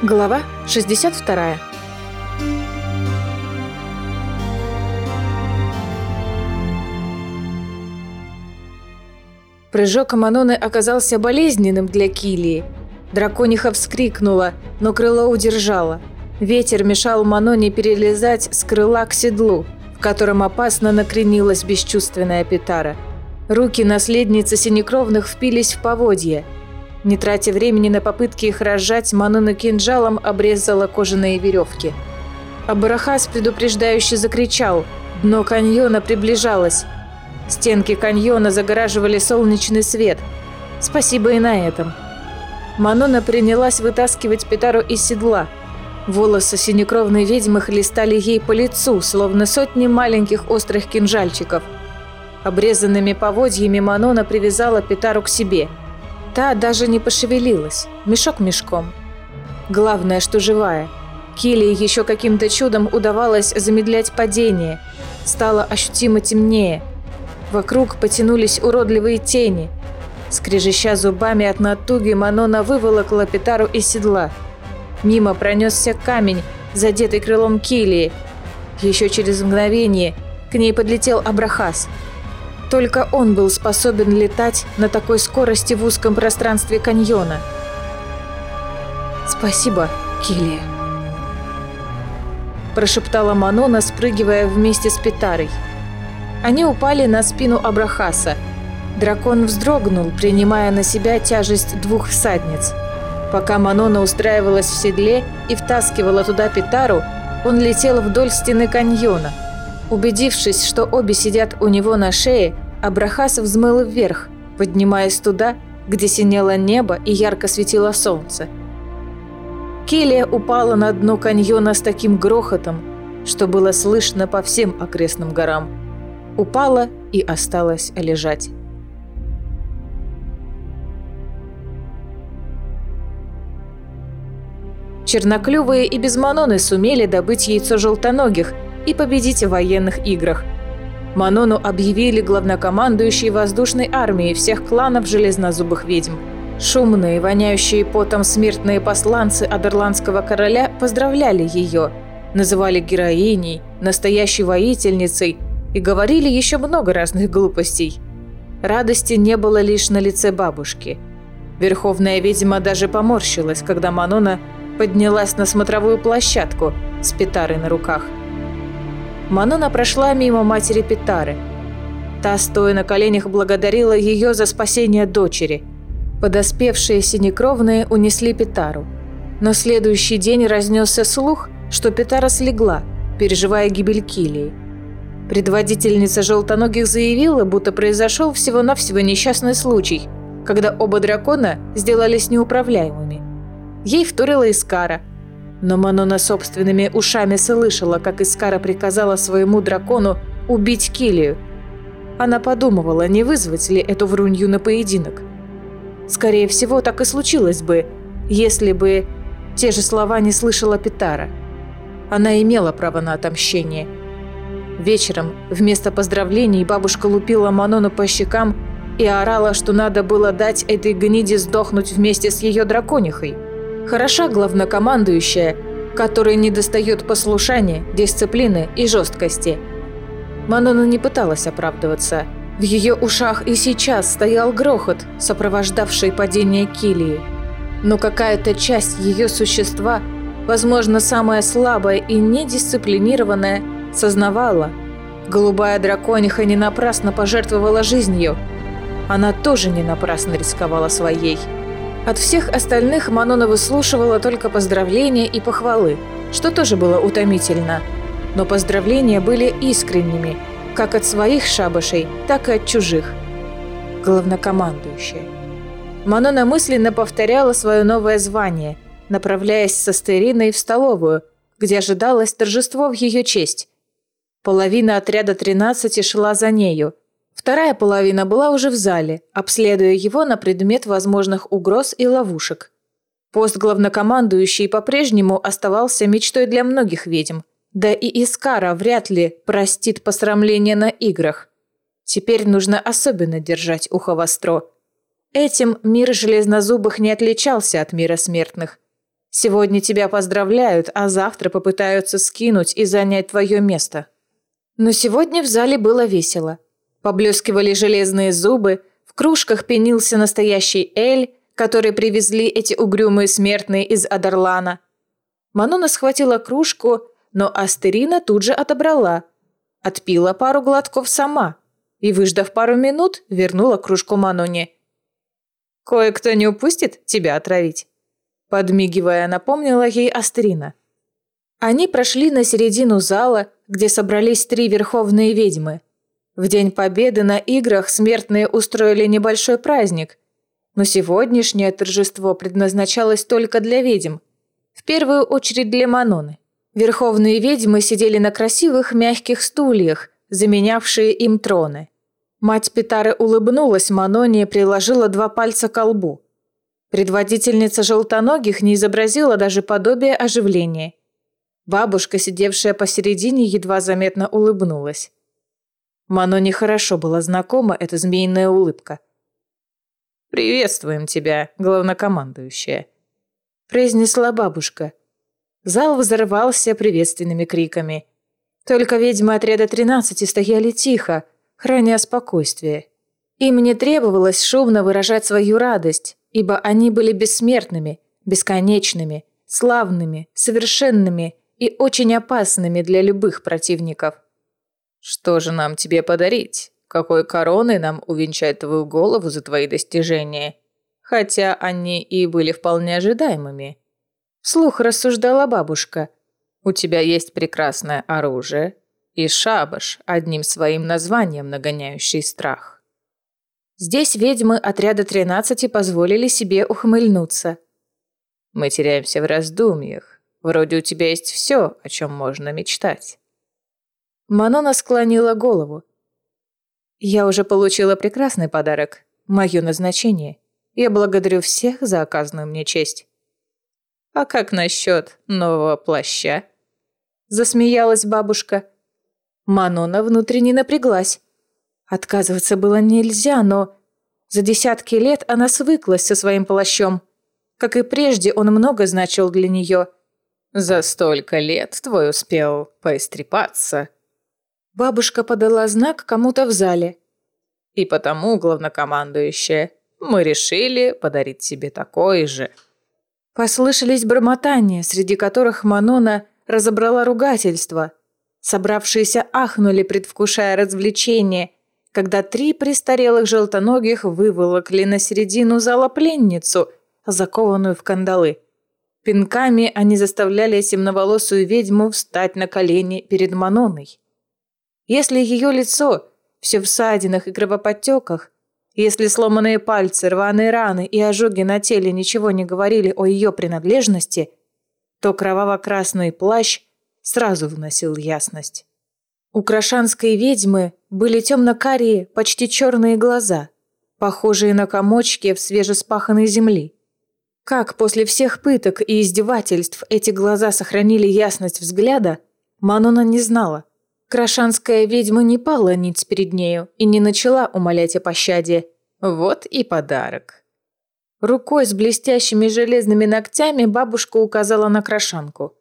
Глава 62. Прыжок Маноны оказался болезненным для Килии. Дракониха вскрикнула, но крыло удержало. Ветер мешал Маноне перелезать с крыла к седлу, в котором опасно накренилась бесчувственная Петара. Руки наследницы синекровных впились в поводья – не тратя времени на попытки их разжать, Мануна кинжалом обрезала кожаные веревки. Абарахас предупреждающе закричал. Дно каньона приближалось. Стенки каньона загораживали солнечный свет. Спасибо и на этом. Манона принялась вытаскивать Петару из седла. Волосы синекровной ведьмы хлестали ей по лицу, словно сотни маленьких острых кинжальчиков. Обрезанными поводьями Манона привязала Петару к себе – Та даже не пошевелилась, мешок мешком. Главное, что живая. Килли еще каким-то чудом удавалось замедлять падение. Стало ощутимо темнее. Вокруг потянулись уродливые тени. Скрежеща зубами от натуги, Манона выволокла Петару из седла. Мимо пронесся камень, задетый крылом Килии. Еще через мгновение к ней подлетел Абрахас – только он был способен летать на такой скорости в узком пространстве каньона. «Спасибо, Килли», – прошептала Манона, спрыгивая вместе с Петарой. Они упали на спину Абрахаса. Дракон вздрогнул, принимая на себя тяжесть двух всадниц. Пока Манона устраивалась в седле и втаскивала туда Петару, он летел вдоль стены каньона – Убедившись, что обе сидят у него на шее, Абрахас взмыл вверх, поднимаясь туда, где синело небо и ярко светило солнце. Келия упала на дно каньона с таким грохотом, что было слышно по всем окрестным горам. Упала и осталась лежать. Черноклювые и без Маноны сумели добыть яйцо желтоногих – и победить в военных играх. Манону объявили главнокомандующей воздушной армией всех кланов железнозубых ведьм. Шумные, воняющие потом смертные посланцы Адерландского короля поздравляли ее, называли героиней, настоящей воительницей и говорили еще много разных глупостей. Радости не было лишь на лице бабушки. Верховная ведьма даже поморщилась, когда Манона поднялась на смотровую площадку с петарой на руках – Манона прошла мимо матери Петары. Та, стоя на коленях, благодарила ее за спасение дочери. Подоспевшие синекровные унесли Петару. Но следующий день разнесся слух, что Петара слегла, переживая гибель Килии. Предводительница желтоногих заявила, будто произошел всего-навсего несчастный случай, когда оба дракона сделались неуправляемыми. Ей вторила Искара – но Манона собственными ушами слышала, как Искара приказала своему дракону убить Килию. Она подумывала, не вызвать ли эту врунью на поединок. Скорее всего, так и случилось бы, если бы те же слова не слышала Питара. Она имела право на отомщение. Вечером вместо поздравлений бабушка лупила Манону по щекам и орала, что надо было дать этой гниде сдохнуть вместе с ее драконихой – Хороша главнокомандующая, которой недостает послушания, дисциплины и жесткости. Манона не пыталась оправдываться. В ее ушах и сейчас стоял грохот, сопровождавший падение Килии. Но какая-то часть ее существа, возможно, самая слабая и недисциплинированная, сознавала. Голубая дракониха не напрасно пожертвовала жизнью. Она тоже не напрасно рисковала своей. От всех остальных Манона выслушивала только поздравления и похвалы, что тоже было утомительно. Но поздравления были искренними, как от своих шабашей, так и от чужих. Главнокомандующая. Манона мысленно повторяла свое новое звание, направляясь со Стериной в столовую, где ожидалось торжество в ее честь. Половина отряда 13 шла за нею – Вторая половина была уже в зале, обследуя его на предмет возможных угроз и ловушек. Пост главнокомандующий по-прежнему оставался мечтой для многих ведьм. Да и Искара вряд ли простит посрамление на играх. Теперь нужно особенно держать ухо востро. Этим мир железнозубых не отличался от мира смертных. Сегодня тебя поздравляют, а завтра попытаются скинуть и занять твое место. Но сегодня в зале было весело. Поблескивали железные зубы, в кружках пенился настоящий эль, который привезли эти угрюмые смертные из Адерлана. Манона схватила кружку, но Астерина тут же отобрала. Отпила пару глотков сама и, выждав пару минут, вернула кружку Маноне. «Кое-кто не упустит тебя отравить», – подмигивая, напомнила ей Астерина. Они прошли на середину зала, где собрались три верховные ведьмы. В День Победы на играх смертные устроили небольшой праздник, но сегодняшнее торжество предназначалось только для ведьм, в первую очередь для Маноны. Верховные ведьмы сидели на красивых мягких стульях, заменявшие им троны. Мать Питары улыбнулась Маноне и приложила два пальца к лбу. Предводительница желтоногих не изобразила даже подобие оживления. Бабушка, сидевшая посередине, едва заметно улыбнулась. Маноне хорошо была знакома эта змеиная улыбка. «Приветствуем тебя, главнокомандующая», – произнесла бабушка. Зал взорвался приветственными криками. Только ведьмы отряда 13 стояли тихо, храня спокойствие. Им не требовалось шумно выражать свою радость, ибо они были бессмертными, бесконечными, славными, совершенными и очень опасными для любых противников. «Что же нам тебе подарить? Какой короной нам увенчать твою голову за твои достижения?» Хотя они и были вполне ожидаемыми. Слух рассуждала бабушка. «У тебя есть прекрасное оружие и шабаш, одним своим названием нагоняющий страх». Здесь ведьмы отряда 13 позволили себе ухмыльнуться. «Мы теряемся в раздумьях. Вроде у тебя есть все, о чем можно мечтать». Манона склонила голову. «Я уже получила прекрасный подарок. Мое назначение. Я благодарю всех за оказанную мне честь». «А как насчет нового плаща?» Засмеялась бабушка. Манона внутренне напряглась. Отказываться было нельзя, но за десятки лет она свыклась со своим плащом. Как и прежде, он много значил для нее – за столько лет твой успел поистрепаться. Бабушка подала знак кому-то в зале. И потому, главнокомандующая, мы решили подарить тебе такой же. Послышались бормотания, среди которых Манона разобрала ругательство. Собравшиеся ахнули, предвкушая развлечение, когда три престарелых желтоногих выволокли на середину зала пленницу, закованную в кандалы. Пинками они заставляли темноволосую ведьму встать на колени перед Маноной. Если ее лицо все в садинах и кровоподтеках, если сломанные пальцы, рваные раны и ожоги на теле ничего не говорили о ее принадлежности, то кроваво-красный плащ сразу вносил ясность. У крашанской ведьмы были темно-карие, почти черные глаза, похожие на комочки в свежеспаханной земли. Как после всех пыток и издевательств эти глаза сохранили ясность взгляда, Манона не знала. Крашанская ведьма не пала ниц перед нею и не начала умолять о пощаде. Вот и подарок. Рукой с блестящими железными ногтями бабушка указала на крашанку.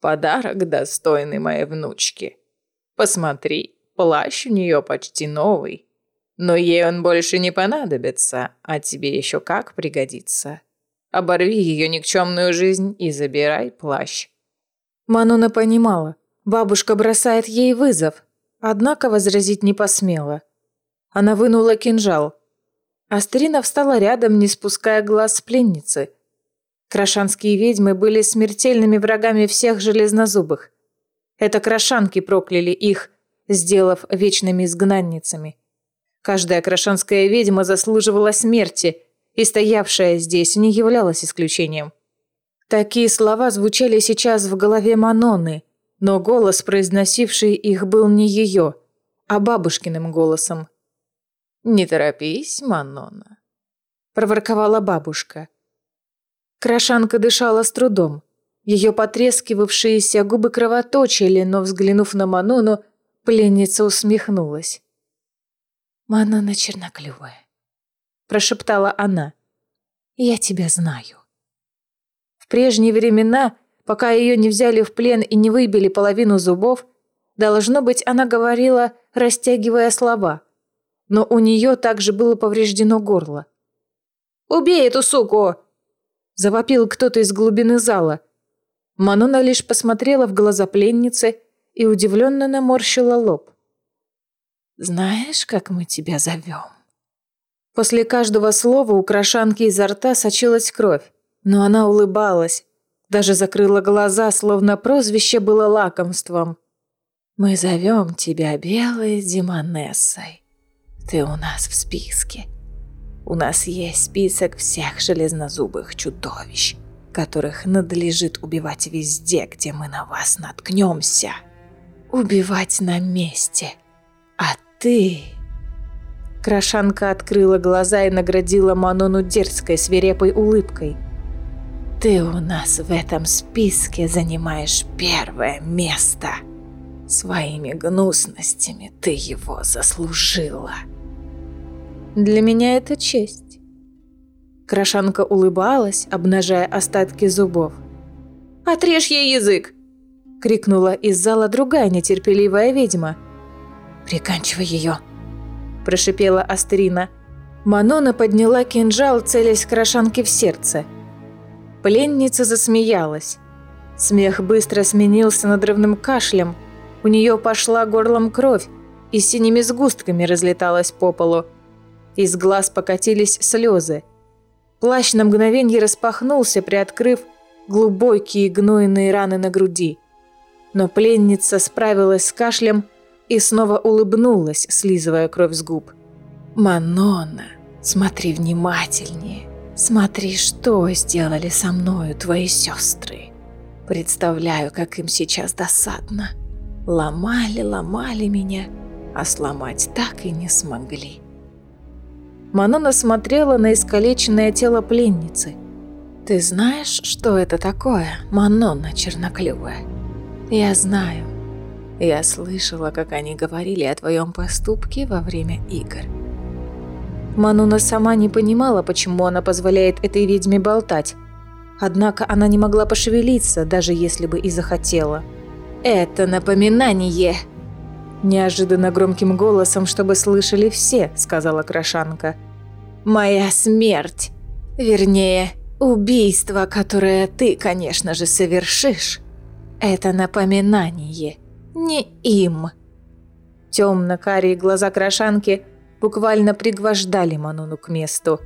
«Подарок, достойный моей внучки. Посмотри, плащ у нее почти новый. Но ей он больше не понадобится, а тебе еще как пригодится». Оборви ее никчемную жизнь и забирай плащ». Мануна понимала, бабушка бросает ей вызов, однако возразить не посмела. Она вынула кинжал. Астрина встала рядом, не спуская глаз с пленницы. Крашанские ведьмы были смертельными врагами всех железнозубых. Это крашанки прокляли их, сделав вечными изгнанницами. Каждая крашанская ведьма заслуживала смерти – и стоявшая здесь не являлась исключением. Такие слова звучали сейчас в голове Маноны, но голос, произносивший их, был не ее, а бабушкиным голосом. «Не торопись, Манона», – проворковала бабушка. Крашанка дышала с трудом. Ее потрескивавшиеся губы кровоточили, но, взглянув на Манону, пленница усмехнулась. «Манона черноклювая», – прошептала она. «Я тебя знаю». В прежние времена, пока ее не взяли в плен и не выбили половину зубов, должно быть, она говорила, растягивая слова. Но у нее также было повреждено горло. «Убей эту суку!» Завопил кто-то из глубины зала. Манона лишь посмотрела в глаза пленницы и удивленно наморщила лоб. «Знаешь, как мы тебя зовем?» После каждого слова у крошанки изо рта сочилась кровь, но она улыбалась, даже закрыла глаза, словно прозвище было лакомством. «Мы зовем тебя Белой Демонессой. Ты у нас в списке. У нас есть список всех железнозубых чудовищ, которых надлежит убивать везде, где мы на вас наткнемся. Убивать на месте. А ты...» Крашанка открыла глаза и наградила Манону дерзкой, свирепой улыбкой. «Ты у нас в этом списке занимаешь первое место. Своими гнусностями ты его заслужила». «Для меня это честь». Крашанка улыбалась, обнажая остатки зубов. «Отрежь ей язык!» — крикнула из зала другая нетерпеливая ведьма. «Приканчивай ее!» – прошипела Астрина. Манона подняла кинжал, целясь Крашанке в сердце. Пленница засмеялась. Смех быстро сменился надрывным кашлем. У нее пошла горлом кровь и синими сгустками разлеталась по полу. Из глаз покатились слезы. Плащ на мгновенье распахнулся, приоткрыв глубокие гнойные раны на груди. Но пленница справилась с кашлем и снова улыбнулась, слизывая кровь с губ. «Манона, смотри внимательнее. Смотри, что сделали со мною твои сестры. Представляю, как им сейчас досадно. Ломали, ломали меня, а сломать так и не смогли». Манона смотрела на искалеченное тело пленницы. «Ты знаешь, что это такое, Манона черноклювая?» «Я знаю. Я слышала, как они говорили о твоем поступке во время игр. Мануна сама не понимала, почему она позволяет этой ведьме болтать. Однако она не могла пошевелиться, даже если бы и захотела. «Это напоминание!» Неожиданно громким голосом, чтобы слышали все, сказала Крашанка. «Моя смерть! Вернее, убийство, которое ты, конечно же, совершишь. Это напоминание!» не им. Темно-карие глаза крошанки буквально пригвождали Мануну к месту.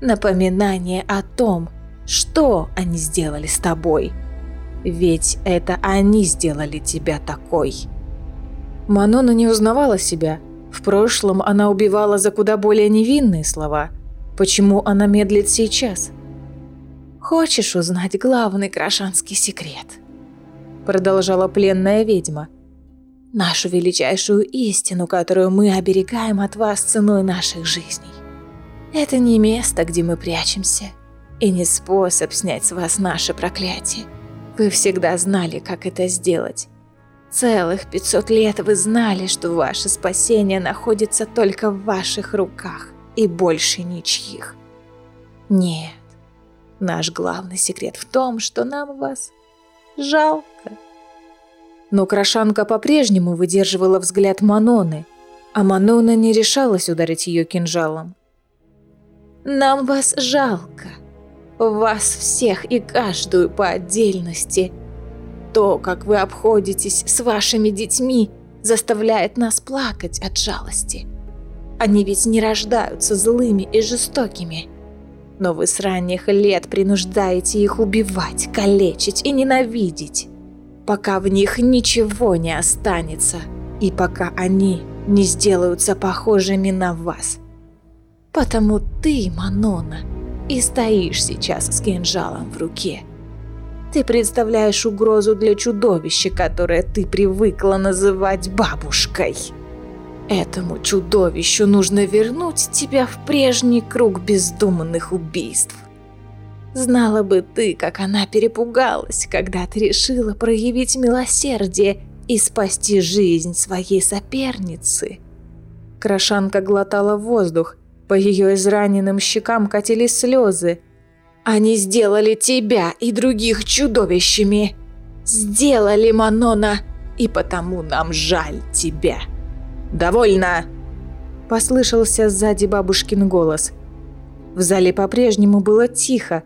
Напоминание о том, что они сделали с тобой. Ведь это они сделали тебя такой. Манона не узнавала себя. В прошлом она убивала за куда более невинные слова. Почему она медлит сейчас? «Хочешь узнать главный крашанский секрет?» продолжала пленная ведьма. «Нашу величайшую истину, которую мы оберегаем от вас ценой наших жизней. Это не место, где мы прячемся, и не способ снять с вас наше проклятие. Вы всегда знали, как это сделать. Целых 500 лет вы знали, что ваше спасение находится только в ваших руках и больше ничьих. Нет, наш главный секрет в том, что нам вас Жалко. Но Крашанка по-прежнему выдерживала взгляд Маноны, а Манона не решалась ударить ее кинжалом. «Нам вас жалко. Вас всех и каждую по отдельности. То, как вы обходитесь с вашими детьми, заставляет нас плакать от жалости. Они ведь не рождаются злыми и жестокими но вы с ранних лет принуждаете их убивать, калечить и ненавидеть, пока в них ничего не останется и пока они не сделаются похожими на вас. Потому ты, Манона, и стоишь сейчас с кинжалом в руке. Ты представляешь угрозу для чудовища, которое ты привыкла называть бабушкой. Этому чудовищу нужно вернуть тебя в прежний круг бездуманных убийств. Знала бы ты, как она перепугалась, когда ты решила проявить милосердие и спасти жизнь своей соперницы. Крашанка глотала воздух, по ее израненным щекам катились слезы. Они сделали тебя и других чудовищами. Сделали, Манона, и потому нам жаль тебя. Довольно!» Послышался сзади бабушкин голос. В зале по-прежнему было тихо.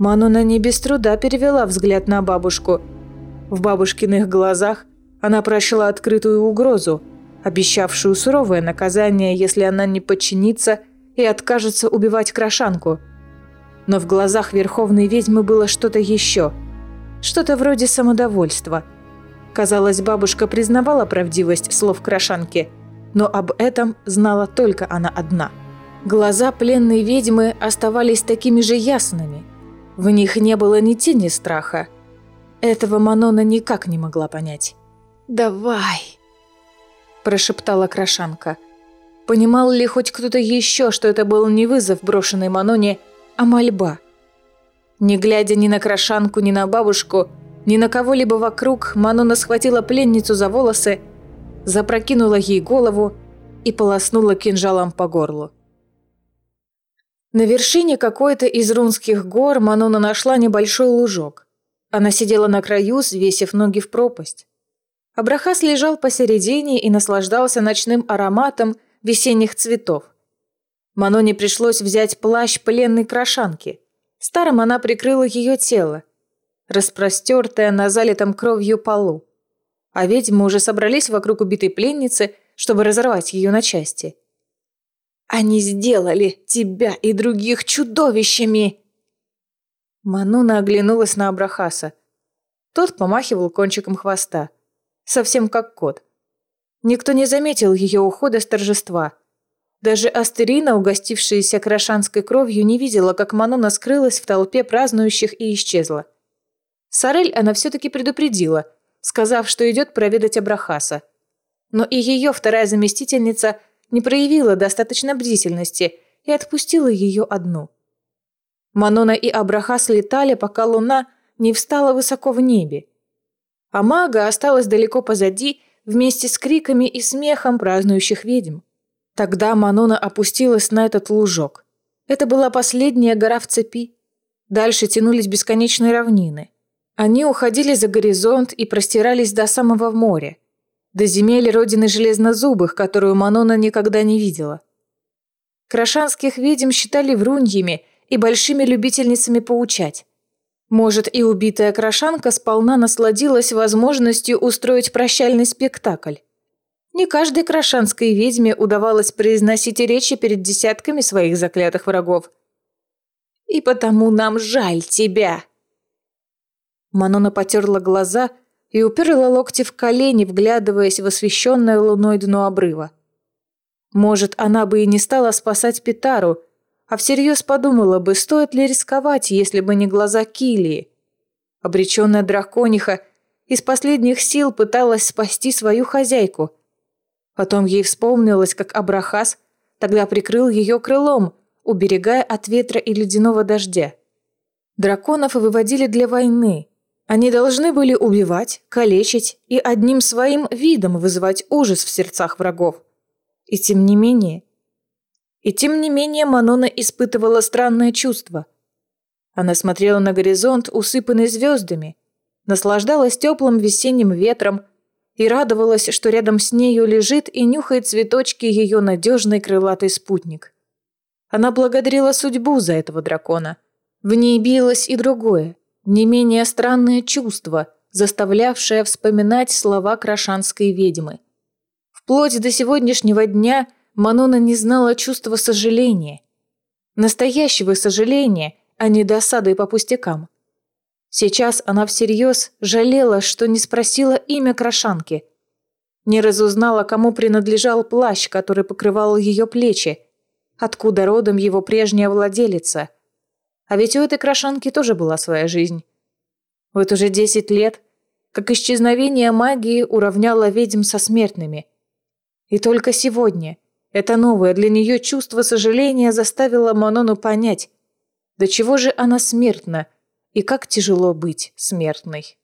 Манона не без труда перевела взгляд на бабушку. В бабушкиных глазах она прочла открытую угрозу, обещавшую суровое наказание, если она не подчинится и откажется убивать крошанку. Но в глазах верховной ведьмы было что-то еще. Что-то вроде самодовольства. Казалось, бабушка признавала правдивость слов крошанки, но об этом знала только она одна. Глаза пленной ведьмы оставались такими же ясными. В них не было ни тени страха. Этого Манона никак не могла понять. «Давай!» – прошептала Крошанка. Понимал ли хоть кто-то еще, что это был не вызов, брошенный Маноне, а мольба? Не глядя ни на Крошанку, ни на бабушку, ни на кого-либо вокруг, Манона схватила пленницу за волосы, запрокинула ей голову и полоснула кинжалом по горлу. На вершине какой-то из рунских гор Манона нашла небольшой лужок. Она сидела на краю, свесив ноги в пропасть. Абрахас лежал посередине и наслаждался ночным ароматом весенних цветов. Маноне пришлось взять плащ пленной крошанки. Старым она прикрыла ее тело, распростертое на залитом кровью полу. А ведьмы уже собрались вокруг убитой пленницы, чтобы разорвать ее на части. «Они сделали тебя и других чудовищами!» Мануна оглянулась на Абрахаса. Тот помахивал кончиком хвоста совсем как кот. Никто не заметил ее ухода с торжества. Даже Астерина, угостившаяся крашанской кровью, не видела, как Манона скрылась в толпе празднующих и исчезла. Сарель она все-таки предупредила, сказав, что идет проведать Абрахаса. Но и ее вторая заместительница не проявила достаточно бдительности и отпустила ее одну. Манона и Абрахас летали, пока луна не встала высоко в небе а мага осталась далеко позади вместе с криками и смехом празднующих ведьм. Тогда Манона опустилась на этот лужок. Это была последняя гора в цепи. Дальше тянулись бесконечные равнины. Они уходили за горизонт и простирались до самого моря, до земель родины железнозубых, которую Манона никогда не видела. Крашанских ведьм считали вруньями и большими любительницами поучать. Может, и убитая крошанка сполна насладилась возможностью устроить прощальный спектакль. Не каждой крошанской ведьме удавалось произносить речи перед десятками своих заклятых врагов. «И потому нам жаль тебя!» Манона потерла глаза и уперла локти в колени, вглядываясь в освещенное луной дно обрыва. Может, она бы и не стала спасать Питару, а всерьез подумала бы, стоит ли рисковать, если бы не глаза Килии. Обреченная дракониха из последних сил пыталась спасти свою хозяйку. Потом ей вспомнилось, как Абрахас тогда прикрыл ее крылом, уберегая от ветра и ледяного дождя. Драконов выводили для войны. Они должны были убивать, калечить и одним своим видом вызывать ужас в сердцах врагов. И тем не менее, и тем не менее Манона испытывала странное чувство. Она смотрела на горизонт, усыпанный звездами, наслаждалась теплым весенним ветром и радовалась, что рядом с нею лежит и нюхает цветочки ее надежный крылатый спутник. Она благодарила судьбу за этого дракона. В ней билось и другое, не менее странное чувство, заставлявшее вспоминать слова крашанской ведьмы. Вплоть до сегодняшнего дня – Манона не знала чувства сожаления. Настоящего сожаления, а не досады по пустякам. Сейчас она всерьез жалела, что не спросила имя Крошанки. Не разузнала, кому принадлежал плащ, который покрывал ее плечи, откуда родом его прежняя владелица. А ведь у этой Крошанки тоже была своя жизнь. Вот уже десять лет, как исчезновение магии уравняло ведьм со смертными. И только сегодня – это новое для нее чувство сожаления заставило Манону понять, до чего же она смертна и как тяжело быть смертной.